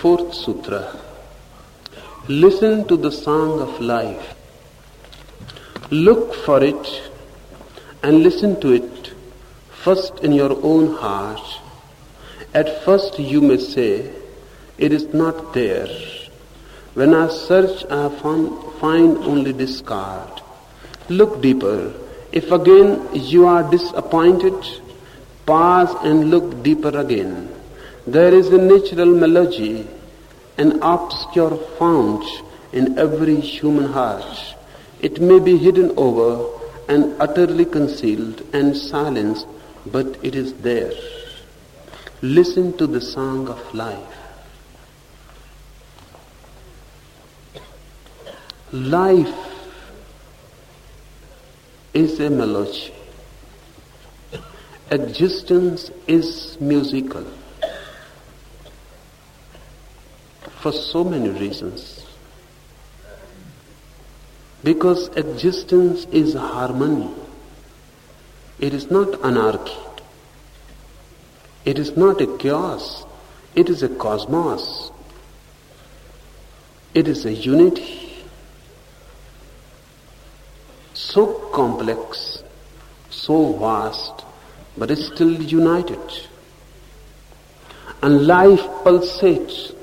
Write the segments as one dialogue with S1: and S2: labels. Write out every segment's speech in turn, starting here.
S1: Fourth sutra. Listen to the song of life. Look for it and listen to it first in your own heart. At first you may say, it is not there. When I search, I find only discard. Look deeper. If again you are disappointed, pause and look deeper again. There is a natural melody, an obscure fount in every human heart. It may be hidden over and utterly concealed and silenced, but it is there. Listen to the song of life. Life is a melody. Existence is musical. For so many reasons. Because existence is harmony. It is not anarchy. It is not a chaos. It is a cosmos. It is a unity. So complex, so vast, but it's still united. And life pulsates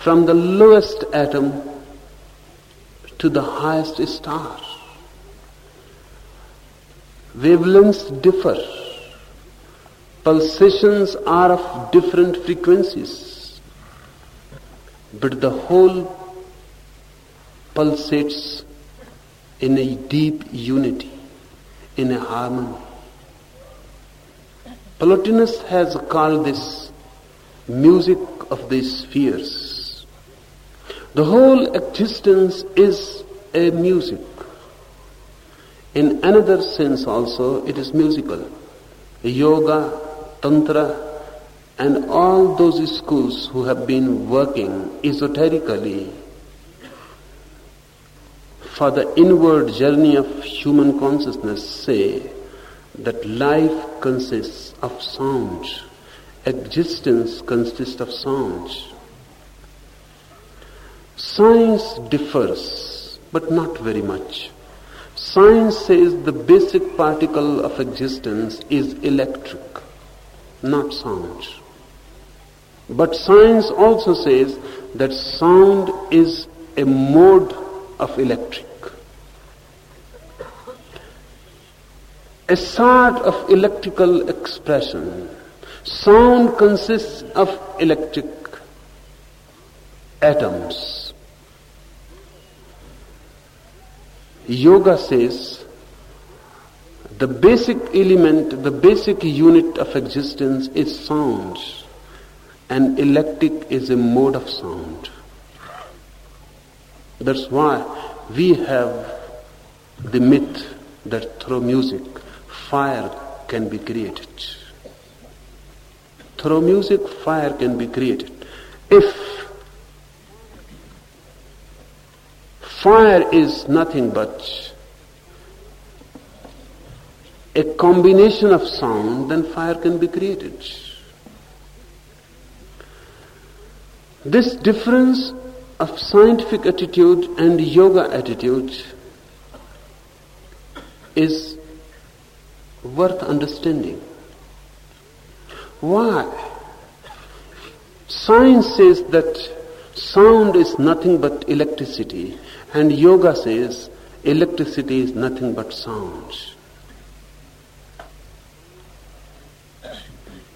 S1: from the lowest atom to the highest star. Wavelengths differ. Pulsations are of different frequencies. But the whole pulsates in a deep unity, in a harmony. Plotinus has called this music of the spheres. The whole existence is a music. In another sense also, it is musical. Yoga, Tantra, and all those schools who have been working esoterically for the inward journey of human consciousness say that life consists of sound, existence consists of sounds. Science differs, but not very much. Science says the basic particle of existence is electric, not sound. But science also says that sound is a mode of electric. A sort of electrical expression. Sound consists of electric atoms. Yoga says the basic element, the basic unit of existence is sound, and electric is a mode of sound. That's why we have the myth that through music, fire can be created. Through music, fire can be created. If Fire is nothing but a combination of sound, then fire can be created. This difference of scientific attitude and yoga attitude is worth understanding. Why? Science says that sound is nothing but electricity and yoga says electricity is nothing but sound.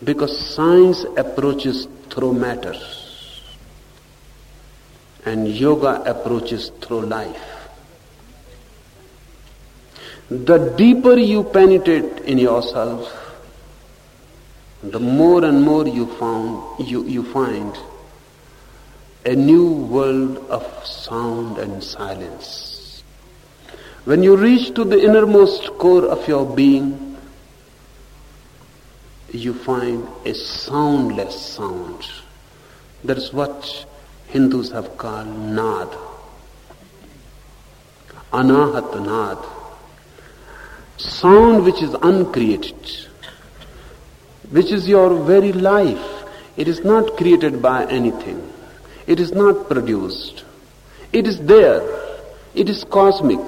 S1: Because science approaches through matter and yoga approaches through life. The deeper you penetrate in yourself, the more and more you found you, you find a new world of sound and silence. When you reach to the innermost core of your being, you find a soundless sound. That's what Hindus have called nad. Anahat nad. Sound which is uncreated, which is your very life. It is not created by anything. It is not produced. It is there. It is cosmic.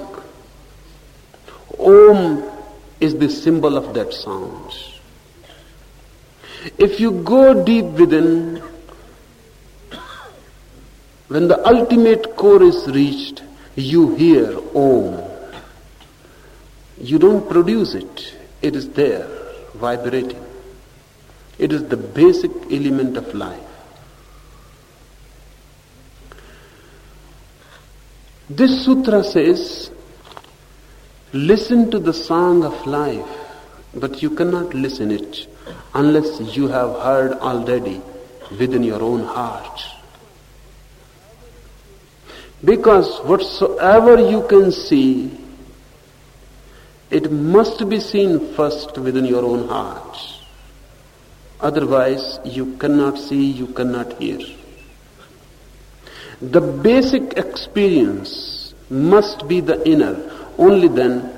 S1: Om is the symbol of that sound. If you go deep within, when the ultimate core is reached, you hear Om. You don't produce it. It is there, vibrating. It is the basic element of life. This sutra says, listen to the song of life, but you cannot listen it unless you have heard already within your own heart. Because whatsoever you can see, it must be seen first within your own heart. Otherwise, you cannot see, you cannot hear. The basic experience must be the inner. Only then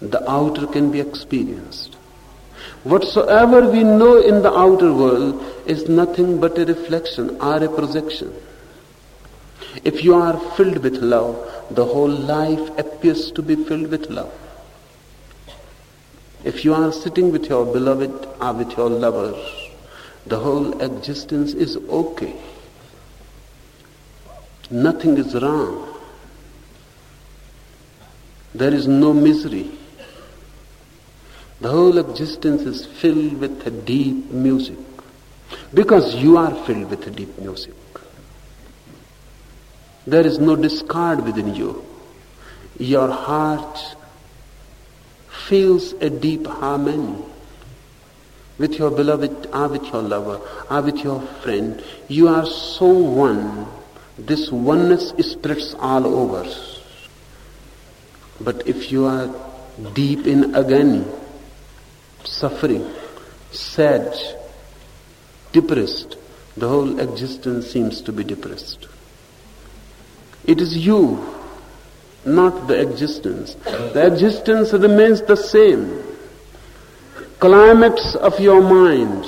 S1: the outer can be experienced. Whatsoever we know in the outer world is nothing but a reflection or a projection. If you are filled with love, the whole life appears to be filled with love. If you are sitting with your beloved or with your lover, the whole existence is okay. Nothing is wrong. There is no misery. The whole existence is filled with a deep music. Because you are filled with a deep music. There is no discard within you. Your heart feels a deep harmony with your beloved or with your lover or with your friend. You are so one. This oneness spreads all over. But if you are deep in agony, suffering, sad, depressed, the whole existence seems to be depressed. It is you, not the existence. The existence remains the same. Climates of your mind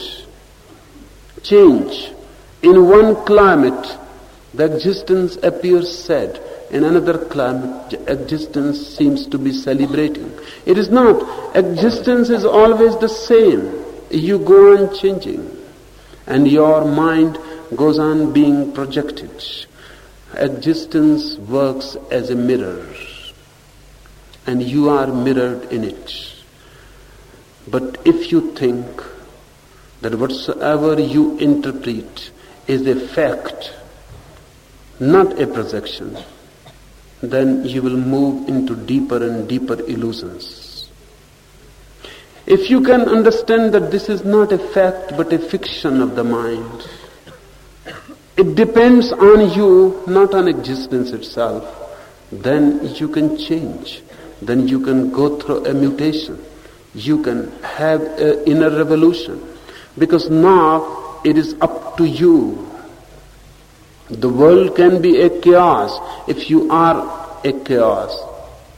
S1: change. In one climate, the existence appears sad. In another climate, existence seems to be celebrating. It is not. Existence is always the same. You go on changing. And your mind goes on being projected. Existence works as a mirror. And you are mirrored in it. But if you think that whatsoever you interpret is a fact, not a projection, then you will move into deeper and deeper illusions. If you can understand that this is not a fact but a fiction of the mind, it depends on you, not on existence itself, then you can change. Then you can go through a mutation. You can have an inner revolution. Because now it is up to you the world can be a chaos if you are a chaos.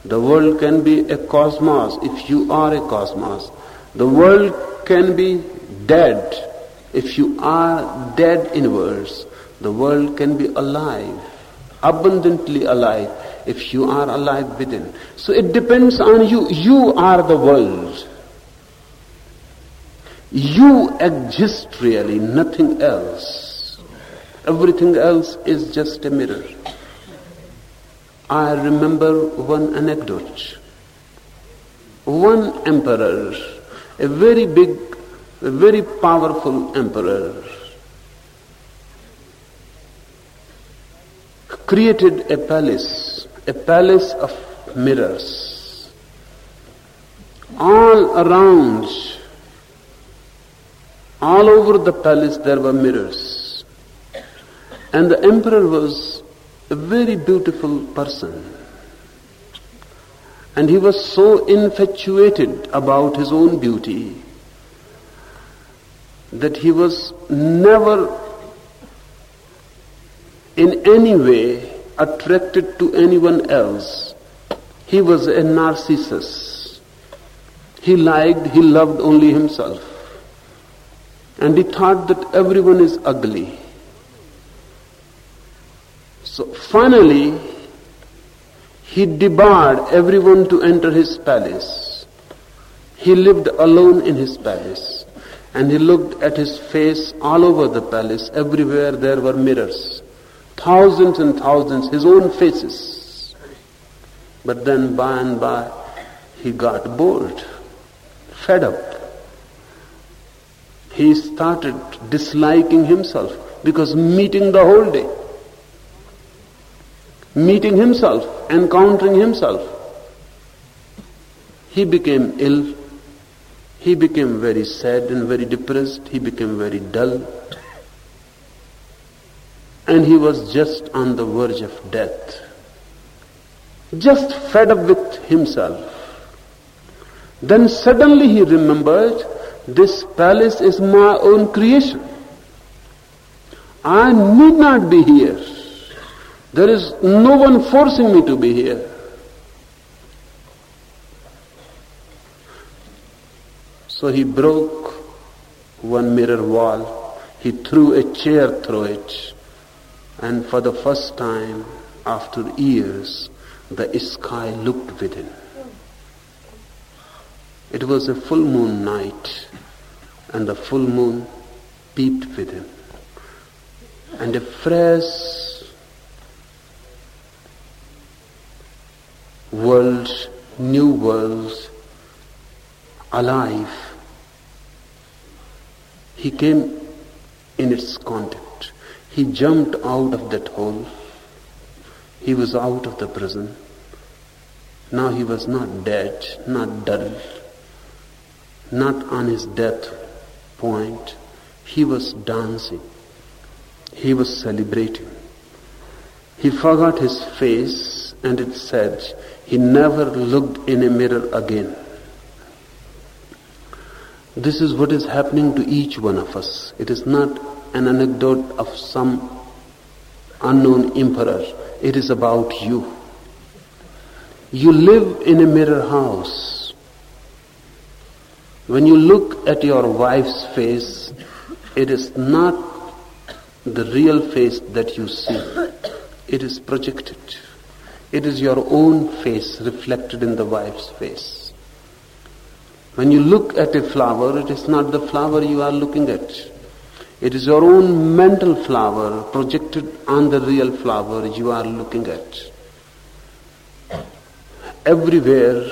S1: The world can be a cosmos if you are a cosmos. The world can be dead if you are dead in inwards. The world can be alive, abundantly alive, if you are alive within. So it depends on you. You are the world. You exist really, nothing else. Everything else is just a mirror. I remember one anecdote. One emperor, a very big, a very powerful emperor, created a palace, a palace of mirrors. All around, all over the palace there were mirrors. And the emperor was a very beautiful person. And he was so infatuated about his own beauty that he was never in any way attracted to anyone else. He was a narcissus. He liked, he loved only himself. And he thought that everyone is ugly. So finally, he debarred everyone to enter his palace. He lived alone in his palace. And he looked at his face all over the palace. Everywhere there were mirrors. Thousands and thousands, his own faces. But then by and by, he got bored, fed up. He started disliking himself because meeting the whole day, meeting himself, encountering himself, he became ill. He became very sad and very depressed. He became very dull. And he was just on the verge of death. Just fed up with himself. Then suddenly he remembered, this palace is my own creation. I need not be here. There is no one forcing me to be here. So he broke one mirror wall. He threw a chair through it. And for the first time after years, the sky looked within. It was a full moon night, and the full moon peeped within. And a fresh world, new world, alive, he came in its contact. He jumped out of that hole. He was out of the prison. Now he was not dead, not dull, not on his death point. He was dancing. He was celebrating. He forgot his face and it said he never looked in a mirror again. This is what is happening to each one of us. It is not an anecdote of some unknown emperor. It is about you. You live in a mirror house. When you look at your wife's face, it is not the real face that you see. It is projected. It is your own face reflected in the wife's face. When you look at a flower, it is not the flower you are looking at. It is your own mental flower projected on the real flower you are looking at. Everywhere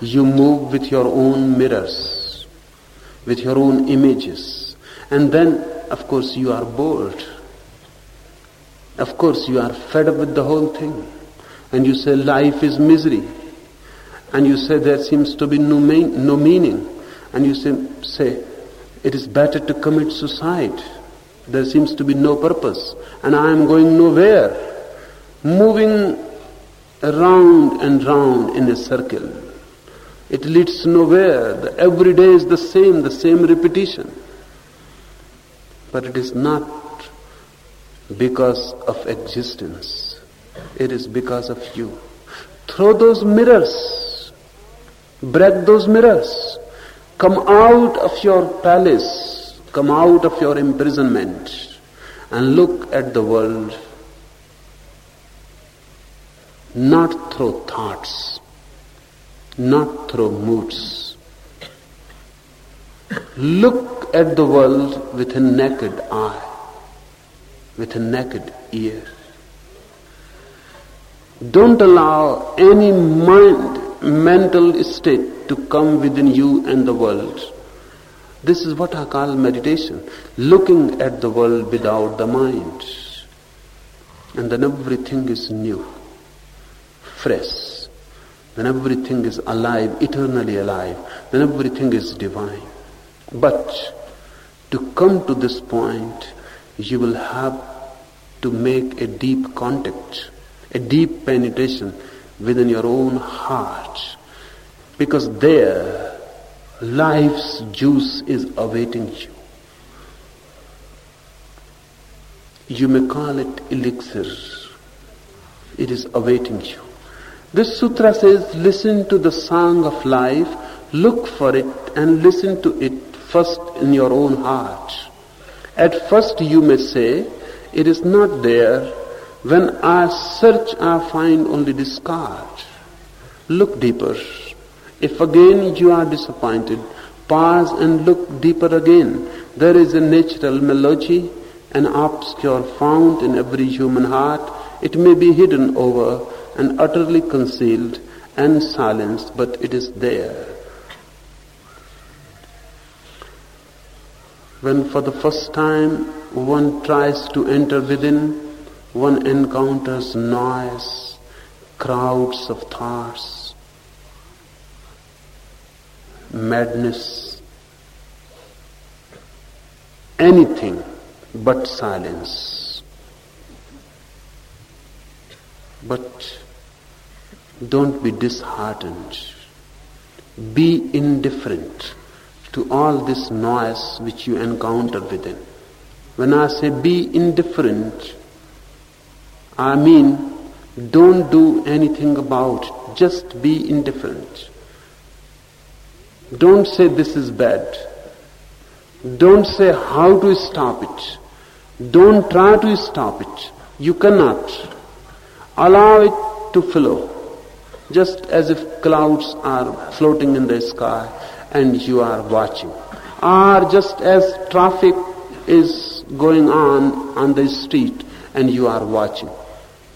S1: you move with your own mirrors, with your own images. And then, of course, you are bored. Of course, you are fed up with the whole thing. And you say life is misery. And you say there seems to be no, main, no meaning. And you say, say, it is better to commit suicide. There seems to be no purpose. And I am going nowhere. Moving round and round in a circle. It leads nowhere. The, every day is the same, the same repetition. But it is not because of existence. It is because of you. Throw those mirrors. Break those mirrors. Come out of your palace. Come out of your imprisonment. And look at the world not through thoughts, not through moods. Look at the world with a naked eye, with a naked ear. Don't allow any mind, mental state to come within you and the world. This is what I call meditation, looking at the world without the mind. And then everything is new, fresh then everything is alive, eternally alive, then everything is divine. But to come to this point, you will have to make a deep contact, a deep penetration within your own heart. Because there, life's juice is awaiting you. You may call it elixir. It is awaiting you. This sutra says, listen to the song of life, look for it and listen to it first in your own heart. At first you may say, it is not there. When I search, I find only discard. Look deeper. If again you are disappointed, pause and look deeper again. There is a natural melody, an obscure fount in every human heart. It may be hidden over and utterly concealed and silenced, but it is there. When for the first time one tries to enter within, one encounters noise, crowds of thoughts, madness, anything but silence. But don't be disheartened. Be indifferent to all this noise which you encounter within. When I say be indifferent, I mean don't do anything about it. Just be indifferent. Don't say this is bad. Don't say how to stop it. Don't try to stop it. You cannot. Allow it to flow. Just as if clouds are floating in the sky and you are watching. Or just as traffic is going on on the street and you are watching.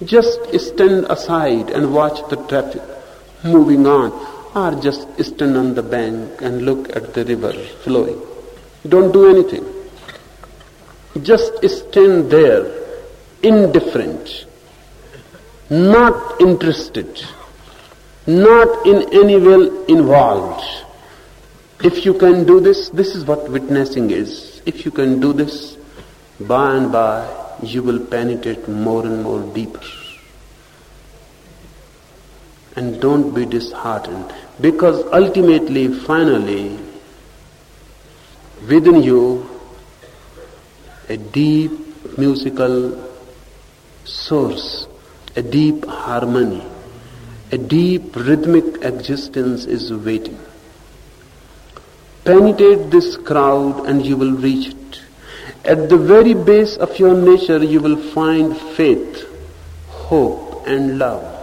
S1: Just stand aside and watch the traffic moving on. Or just stand on the bank and look at the river flowing. Don't do anything. Just stand there, indifferent, not interested, not in any way involved. If you can do this, this is what witnessing is. If you can do this, by and by you will penetrate more and more deeper. And don't be disheartened because ultimately, finally, within you a deep musical source, a deep harmony, a deep rhythmic existence is waiting. Penetrate this crowd and you will reach. At the very base of your nature you will find faith, hope and love.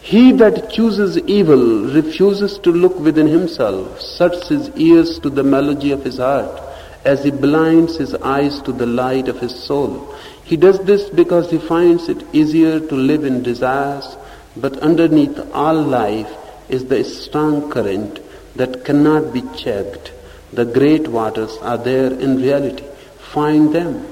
S1: He that chooses evil refuses to look within himself, shuts his ears to the melody of his heart, as he blinds his eyes to the light of his soul. He does this because he finds it easier to live in desires, but underneath all life is the strong current that cannot be checked. The great waters are there in reality. Find them.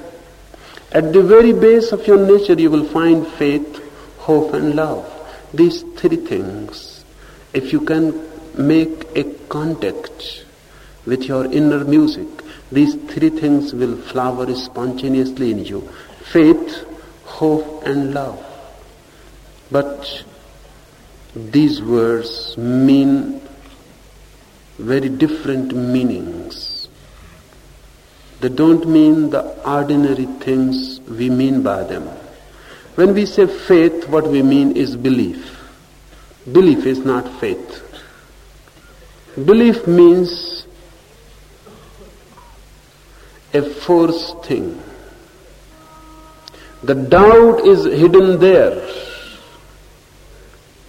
S1: At the very base of your nature you will find faith, hope and love. These three things, if you can make a contact with your inner music, these three things will flower spontaneously in you. Faith, hope and love. But these words mean very different meanings. They don't mean the ordinary things we mean by them. When we say faith, what we mean is belief. Belief is not faith. Belief means a force thing. The doubt is hidden there,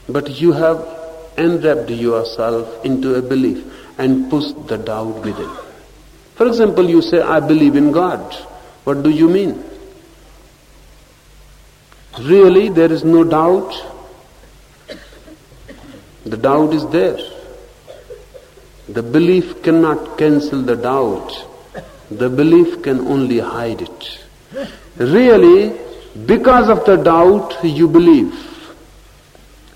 S1: but you have enwrapped yourself into a belief and push the doubt within. For example, you say, I believe in God. What do you mean? Really, there is no doubt. The doubt is there. The belief cannot cancel the doubt. The belief can only hide it. Really, because of the doubt, you believe.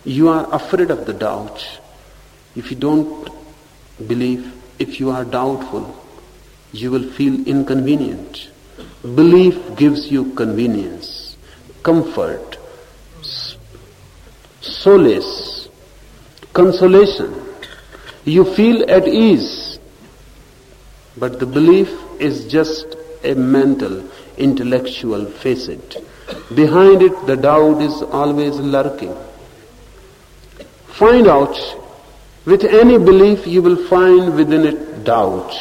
S1: You are afraid of the doubt. If you don't believe, if you are doubtful, you will feel inconvenient. Belief gives you convenience, comfort, solace, consolation. You feel at ease. But the belief is just a mental, intellectual facet. Behind it, the doubt is always lurking. Find out With any belief you will find within it doubt.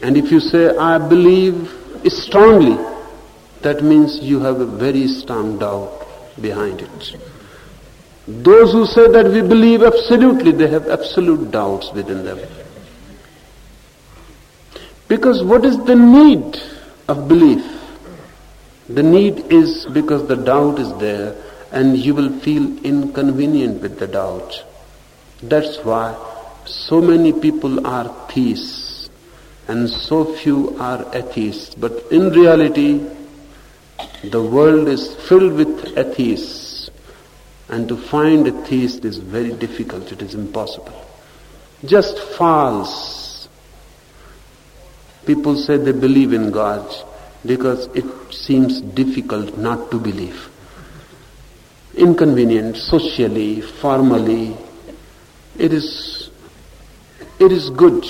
S1: And if you say, I believe strongly, that means you have a very strong doubt behind it. Those who say that we believe absolutely, they have absolute doubts within them. Because what is the need of belief? The need is because the doubt is there and you will feel inconvenient with the doubt. That's why so many people are theists and so few are atheists. But in reality, the world is filled with atheists and to find a theist is very difficult, it is impossible. Just false. People say they believe in God because it seems difficult not to believe. Inconvenient, socially, formally, it is, it is good.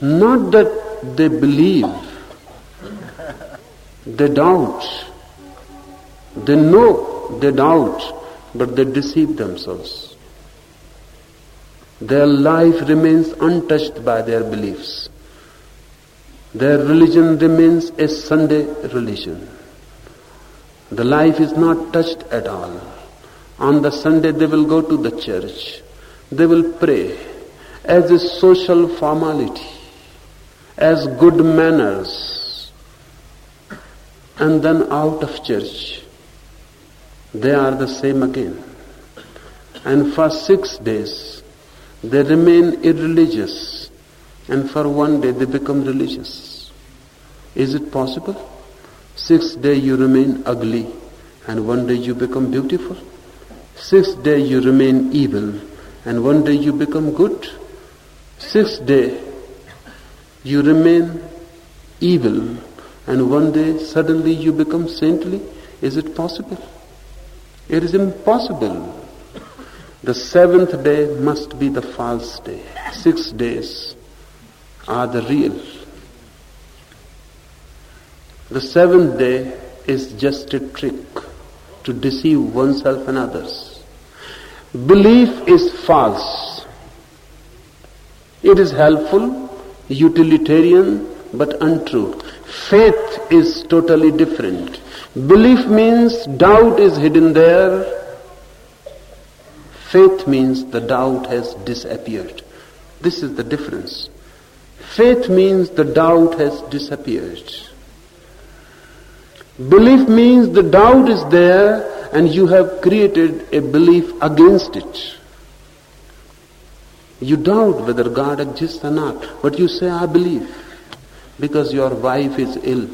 S1: Not that they believe, they doubt. They know they doubt, but they deceive themselves. Their life remains untouched by their beliefs. Their religion remains a Sunday religion. The life is not touched at all. On the Sunday they will go to the church. They will pray as a social formality, as good manners. And then out of church, they are the same again. And for six days, they remain irreligious. And for one day, they become religious. Is it possible? Six days you remain ugly, and one day you become beautiful. Sixth day you remain evil and one day you become good. Sixth day you remain evil and one day suddenly you become saintly. Is it possible? It is impossible. The seventh day must be the false day. Six days are the real. The seventh day is just a trick to deceive oneself and others. Belief is false. It is helpful, utilitarian, but untrue. Faith is totally different. Belief means doubt is hidden there. Faith means the doubt has disappeared. This is the difference. Faith means the doubt has disappeared. Belief means the doubt is there and you have created a belief against it. You doubt whether God exists or not, but you say, I believe, because your wife is ill.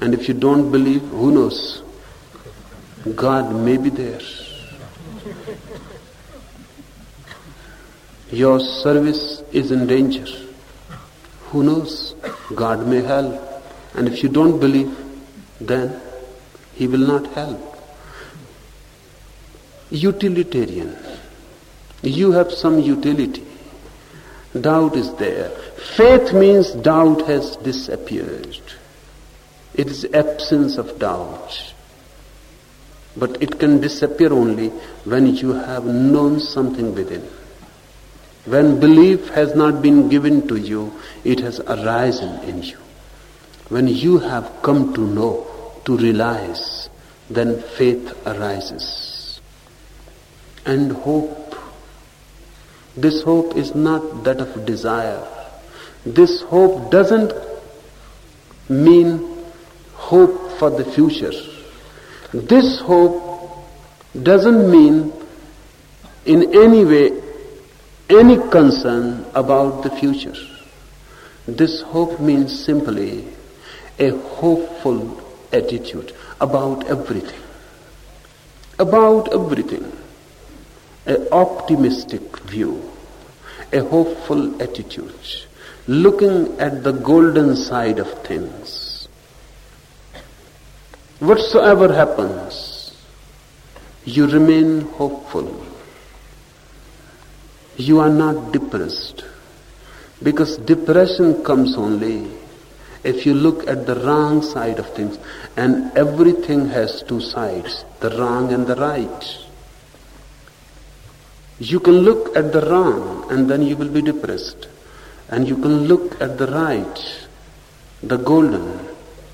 S1: And if you don't believe, who knows? God may be there. Your service is in danger. Who knows? God may help. And if you don't believe, then he will not help. Utilitarian. You have some utility. Doubt is there. Faith means doubt has disappeared. It is absence of doubt. But it can disappear only when you have known something within. When belief has not been given to you, it has arisen in you. When you have come to know, to realize, then faith arises. And hope. This hope is not that of desire. This hope doesn't mean hope for the future. This hope doesn't mean in any way any concern about the future. This hope means simply a hopeful attitude about everything. About everything. An optimistic view, a hopeful attitude, looking at the golden side of things. Whatsoever happens, you remain hopeful. You are not depressed. Because depression comes only if you look at the wrong side of things, and everything has two sides, the wrong and the right. You can look at the wrong and then you will be depressed. And you can look at the right, the golden,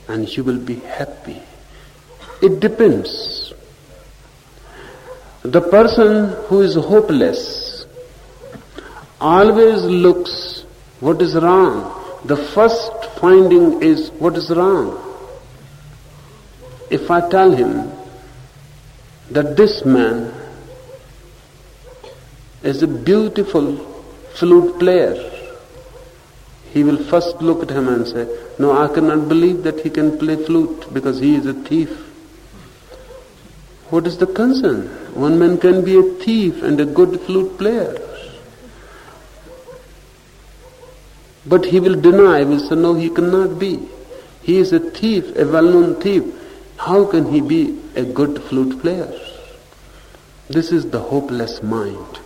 S1: and you will be happy. It depends. The person who is hopeless always looks what is wrong. The first finding is what is wrong. If I tell him that this man is a beautiful flute player, he will first look at him and say, No, I cannot believe that he can play flute because he is a thief. What is the concern? One man can be a thief and a good flute player. But he will deny, will say, No, he cannot be. He is a thief, a well known thief. How can he be a good flute player? This is the hopeless mind.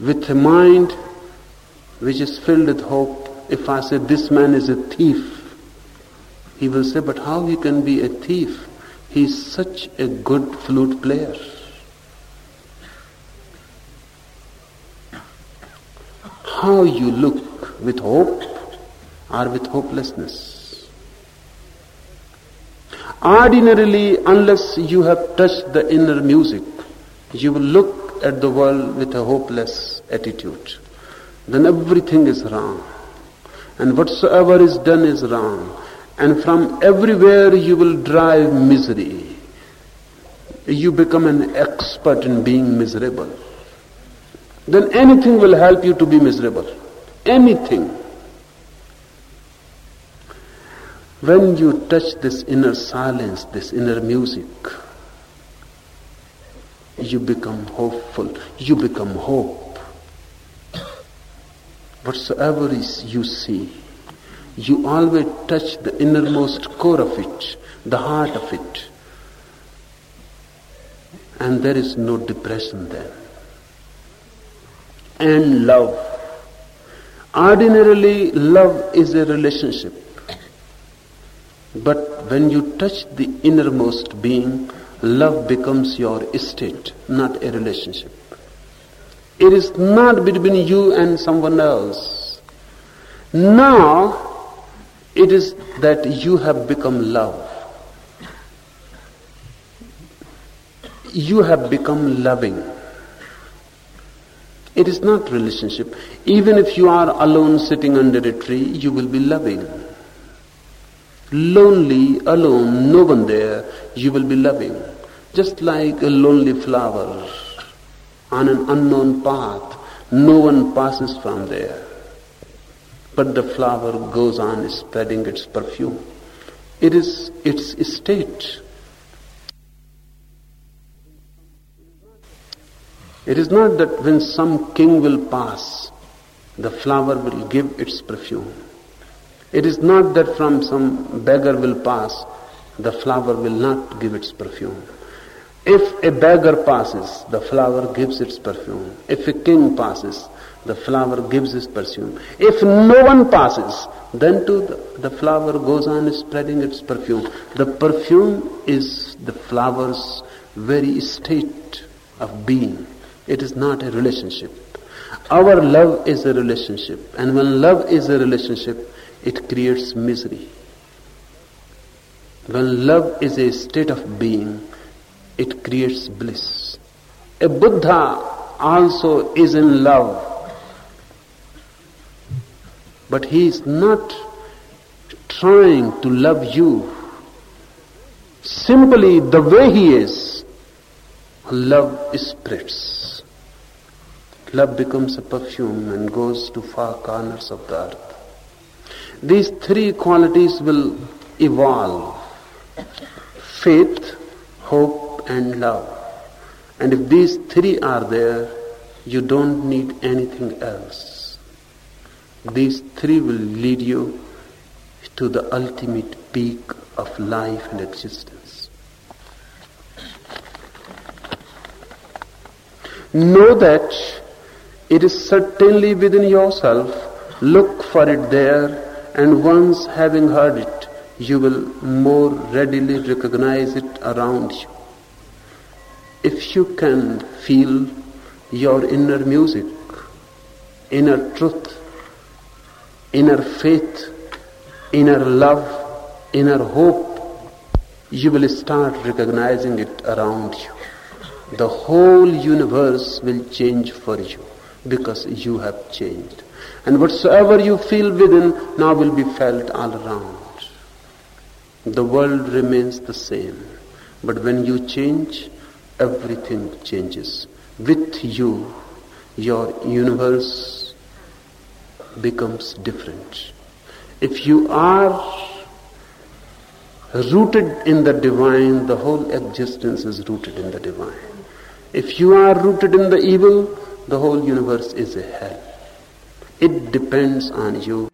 S1: With a mind which is filled with hope, if I say this man is a thief, he will say, but how he can be a thief? He is such a good flute player. How you look with hope or with hopelessness. Ordinarily, unless you have touched the inner music, you will look at the world with a hopeless attitude then everything is wrong. And whatsoever is done is wrong. And from everywhere you will drive misery. You become an expert in being miserable. Then anything will help you to be miserable. Anything. When you touch this inner silence, this inner music, you become hopeful. You become hope whatsoever is you see, you always touch the innermost core of it, the heart of it. And there is no depression then. And love. Ordinarily, love is a relationship. But when you touch the innermost being, love becomes your estate, not a relationship. It is not between you and someone else. Now, it is that you have become love. You have become loving. It is not relationship. Even if you are alone sitting under a tree, you will be loving. Lonely, alone, no one there, you will be loving. Just like a lonely flower on an unknown path. No one passes from there. But the flower goes on spreading its perfume. It is its state. It is not that when some king will pass, the flower will give its perfume. It is not that from some beggar will pass, the flower will not give its perfume. If a beggar passes, the flower gives its perfume. If a king passes, the flower gives its perfume. If no one passes, then too the, the flower goes on spreading its perfume. The perfume is the flower's very state of being. It is not a relationship. Our love is a relationship. And when love is a relationship, it creates misery. When love is a state of being, it creates bliss. A Buddha also is in love. But he is not trying to love you. Simply the way he is, love spreads. Love becomes a perfume and goes to far corners of the earth. These three qualities will evolve. Faith, hope, and love. And if these three are there, you don't need anything else. These three will lead you to the ultimate peak of life and existence. Know that it is certainly within yourself. Look for it there, and once having heard it, you will more readily recognize it around you if you can feel your inner music, inner truth, inner faith, inner love, inner hope, you will start recognizing it around you. The whole universe will change for you because you have changed. And whatsoever you feel within now will be felt all around. The world remains the same. But when you change, everything changes. With you, your universe becomes different. If you are rooted in the divine, the whole existence is rooted in the divine. If you are rooted in the evil, the whole universe is a hell. It depends on you